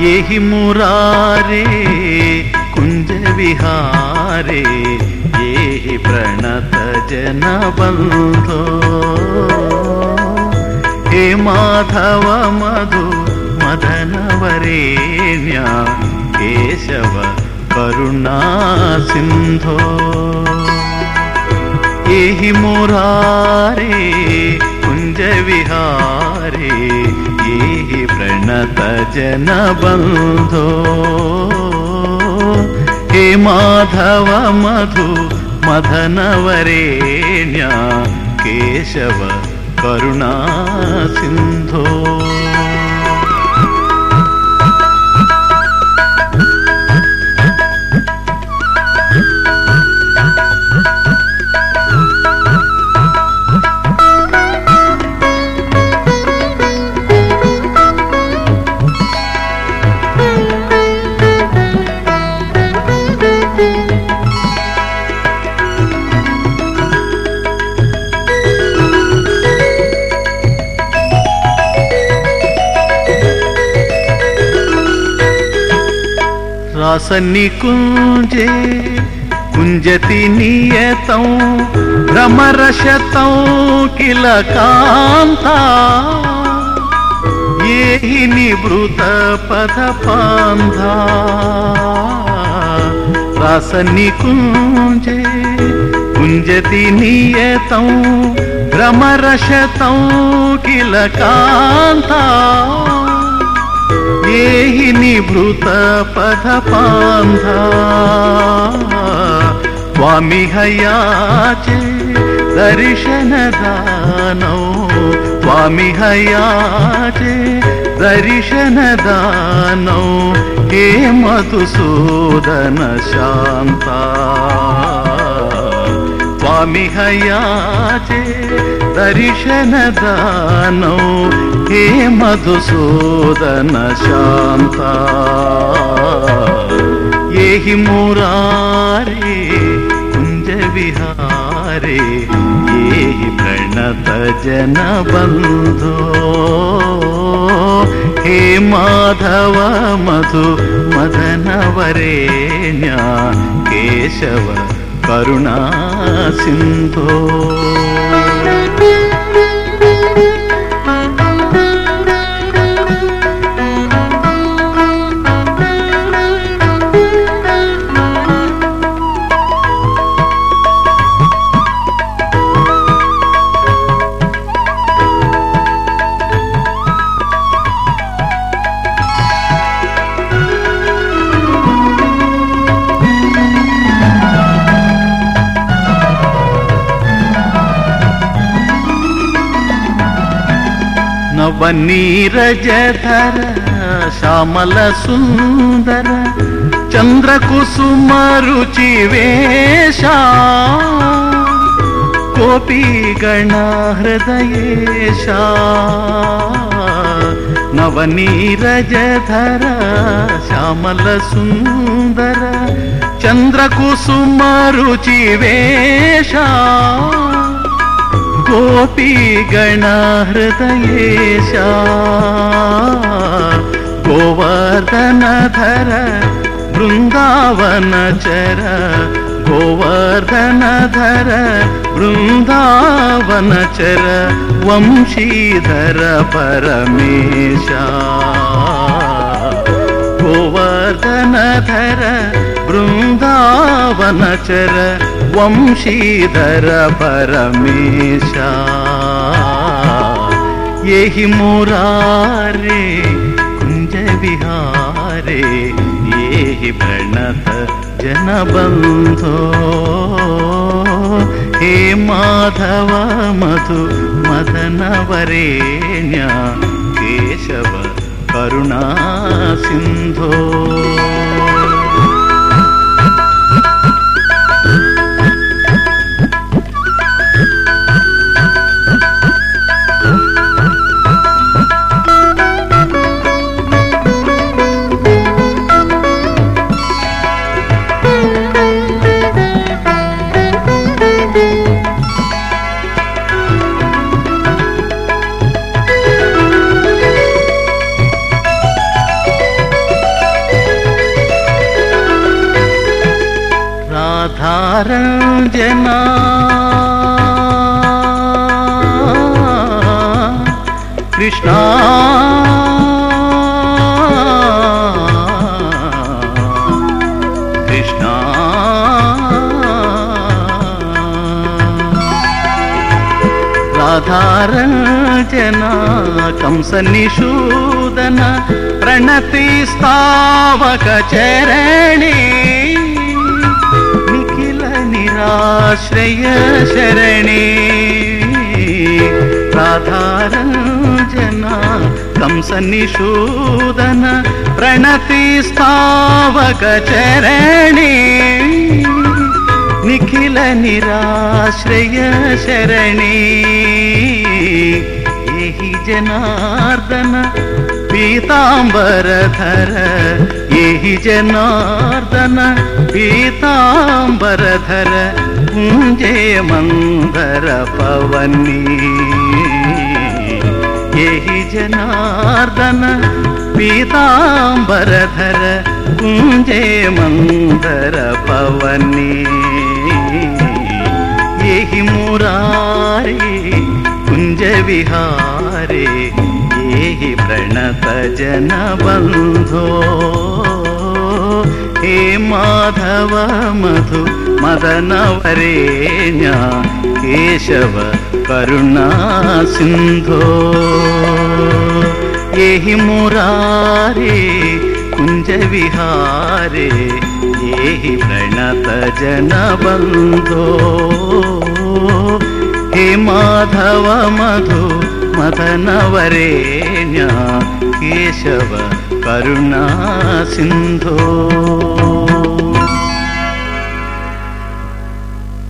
यही मुरारे कुंज विहारे, यही प्रणत जन बंधो हे माधव मधु, मदन वरेण्य, केशव करुणा सिंधो यही मुरारे कुंज विहारे, यही जनबन्धो हे माधव मधु मदनवरेण्या केशव करुणा హాసన్ని కుంజే కుంజతి నియతం భ్రమరశతం కిల కాంత ఏహి నివృత పద పాంధ. రాసన్ని కుంజే కుంజతి నియతం భ్రమరశతం కిల కాంతా याचे दर्शनदानौ। त्वामिह याचे दर्शनदानौ। हे मधुसूदन शान्ता। याचे दर्शनदानौ। हे మధుసూదన శాంత. ఏహి మురారే కుంజ విహారే ఏహి ప్రణత జన బంధో. హే మాధవ మధు మదన వరేణ్య కేశవ కరుణా సింధో. నవనీరజర శ్యామల సుందర చంద్రకుసుమ రుచి వేష కోపీ గణ హృదయేష నవనీరజర శ్యామల సుందర చంద్రకుసుమ రుచి వేష गोपी गणहृदयेशा गोवर्धनधर बृन्दावनचर गोवर्धनधर बृन्दावनचर वंशीधर परमेशा। गोवर्धनधर बृन्दावनचर वंशीधर परमेशा। ये हि मुरारे कुञ्जविहारे ये हि प्रणत जनबन्धो। हे माधव मधु मदनवरेण्या केशव करुणा నిరంజనా కృష్ణ. కృష్ణ. కంస నిషూదన ప్రణతి స్థావక చరణీ. श्रय शरणे। राधारञ्जना कंसनिषूदन प्रणतिस्थावकचरणि निखिल निराश्रय शरणे। एहि जनार्दन पीताम्बरधर जनार्दन पीताम्बरधर कुञ्जे मन्दर मङ्गर पवनी। यहि जारदन पीताम्बर धर उे मङ्गर पवनी। य मरा कुञ्ज तजन बन्धो हे माधव मधु मदनवरेण्या केशव करुणा सिन्धो। एहि मुरारे कुञ्जविहारे एहि हि प्रणतजन बन्धो हे माधव मधु मदनवरेण्या കേശവ കരുണാസിന്ധോ